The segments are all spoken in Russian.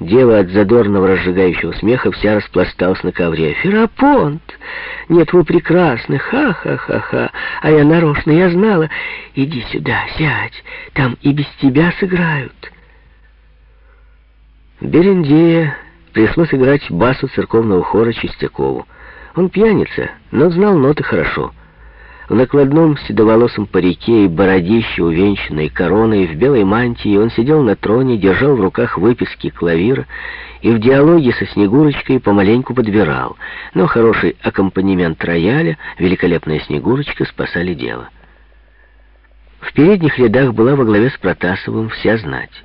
Дева от задорного разжигающего смеха вся распласталась на ковре. «Ферапонт! Нет, вы прекрасны! Ха-ха-ха-ха! А я нарочно, я знала! Иди сюда, сядь! Там и без тебя сыграют!» Берендея пришлось играть басу церковного хора Чистякову. Он пьяница, но знал ноты хорошо — в накладном седоволосом парике и бородище, увенчанной короной, в белой мантии, он сидел на троне, держал в руках выписки клавира и в диалоге со Снегурочкой помаленьку подбирал. Но хороший аккомпанемент рояля, великолепная Снегурочка спасали дело. В передних рядах была во главе с Протасовым вся знать.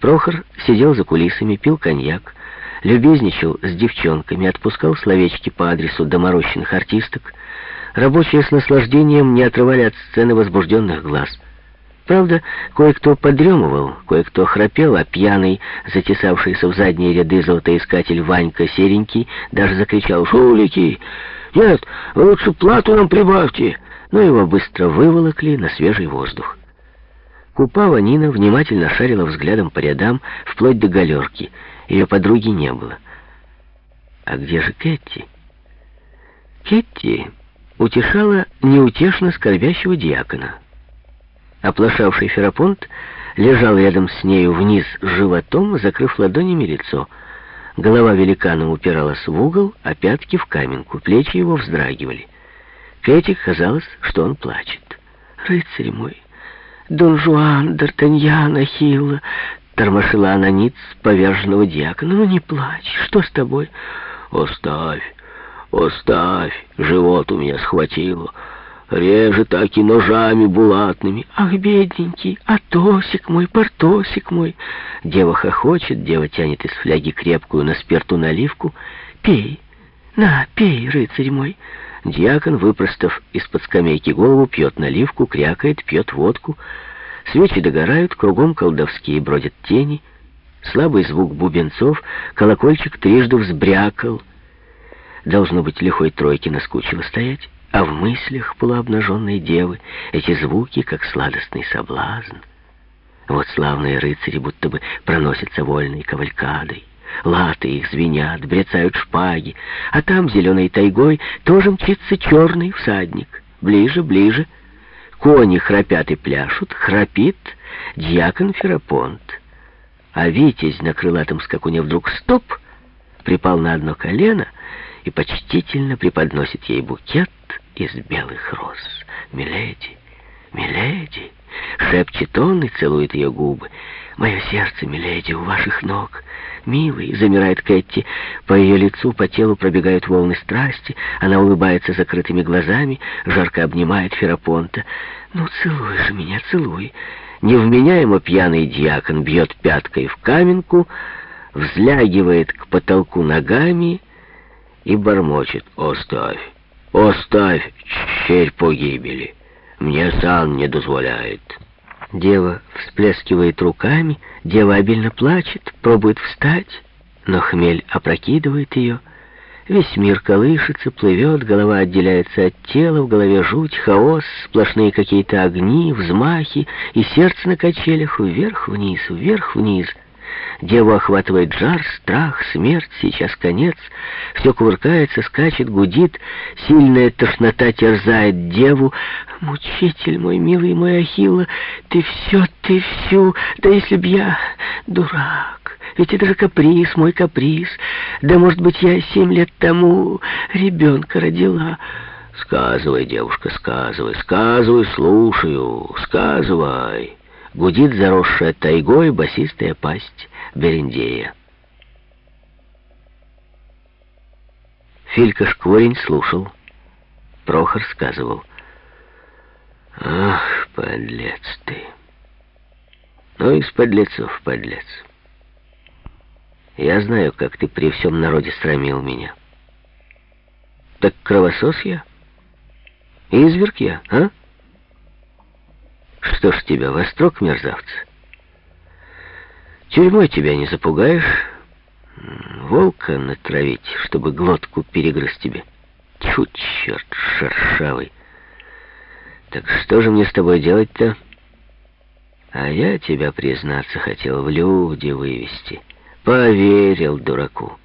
Прохор сидел за кулисами, пил коньяк, любезничал с девчонками, отпускал словечки по адресу доморощенных артисток, Рабочие с наслаждением не отрывали от сцены возбужденных глаз. Правда, кое-кто подремывал, кое-кто храпел, а пьяный, затесавшийся в задние ряды золотоискатель Ванька Серенький, даже закричал «Шулики! Нет, вы лучше плату нам прибавьте!» Но его быстро выволокли на свежий воздух. Купава Нина внимательно шарила взглядом по рядам, вплоть до галерки. Ее подруги не было. «А где же Кэти?» «Кетти...» утешала неутешно скорбящего диакона. Оплошавший Ферапонт лежал рядом с нею вниз животом, закрыв ладонями лицо. Голова великана упиралась в угол, а пятки в каменку, плечи его вздрагивали. Кэти казалось, что он плачет. «Рыцарь мой, Дон Жуан, Д'Артаньян, Ахилла!» Тормошила она ниц поверженного диакона. «Ну не плачь, что с тобой?» «Оставь, «Оставь, живот у меня схватило. Реже так и ножами булатными. Ах, бедненький, Атосик мой, Портосик мой!» Дева хохочет, дева тянет из фляги крепкую на спирту наливку. «Пей, на, пей, рыцарь мой!» Дьякон, выпростав из-под скамейки голову, пьет наливку, крякает, пьет водку. Свечи догорают, кругом колдовские бродят тени. Слабый звук бубенцов, колокольчик трижды взбрякал — Должно быть, лихой тройке наскучило стоять, а в мыслях полуобнаженной девы эти звуки, как сладостный соблазн. Вот славные рыцари будто бы проносятся вольной кавалькадой. Латы их звенят, брецают шпаги, а там зеленой тайгой тоже мчится черный всадник. Ближе, ближе. Кони храпят и пляшут, храпит дьякон Ферапонт. А Витязь на крылатом скакуне вдруг стоп, припал на одно колено — и почтительно преподносит ей букет из белых роз. «Миледи, миледи!» — шепчет он и целует ее губы. «Мое сердце, миледи, у ваших ног!» «Милый!» — замирает Кэти. По ее лицу, по телу пробегают волны страсти. Она улыбается закрытыми глазами, жарко обнимает Ферапонта. «Ну, целуй же меня, целуй!» Невменяемо пьяный дьякон бьет пяткой в каменку, взлягивает к потолку ногами и бормочет «Оставь, оставь, черь погибели, мне сан не дозволяет». Дева всплескивает руками, дева обильно плачет, пробует встать, но хмель опрокидывает ее. Весь мир колышется, плывет, голова отделяется от тела, в голове жуть, хаос, сплошные какие-то огни, взмахи, и сердце на качелях вверх-вниз, вверх-вниз — Деву охватывает жар, страх, смерть, сейчас конец. Все кувыркается, скачет, гудит. Сильная тошнота терзает деву. «Мучитель мой, милый мой Ахилла, ты все, ты всю, да если б я дурак, ведь это же каприз, мой каприз. Да, может быть, я семь лет тому ребенка родила». «Сказывай, девушка, сказывай, сказывай, слушаю, сказывай». Гудит заросшая тайгой басистая пасть Берендея. Филька Шкворень слушал. Прохор сказывал. «Ах, подлец ты! Ну, из подлецов подлец. Я знаю, как ты при всем народе срамил меня. Так кровосос я? Изверг я, а?» Что ж тебя, вострок, мерзавцы? Тюрьмой тебя не запугаешь. Волка натравить, чтобы глотку перегрыз тебе. Тьфу, черт, шершавый. Так что же мне с тобой делать-то? А я тебя, признаться, хотел в люди вывести. Поверил дураку.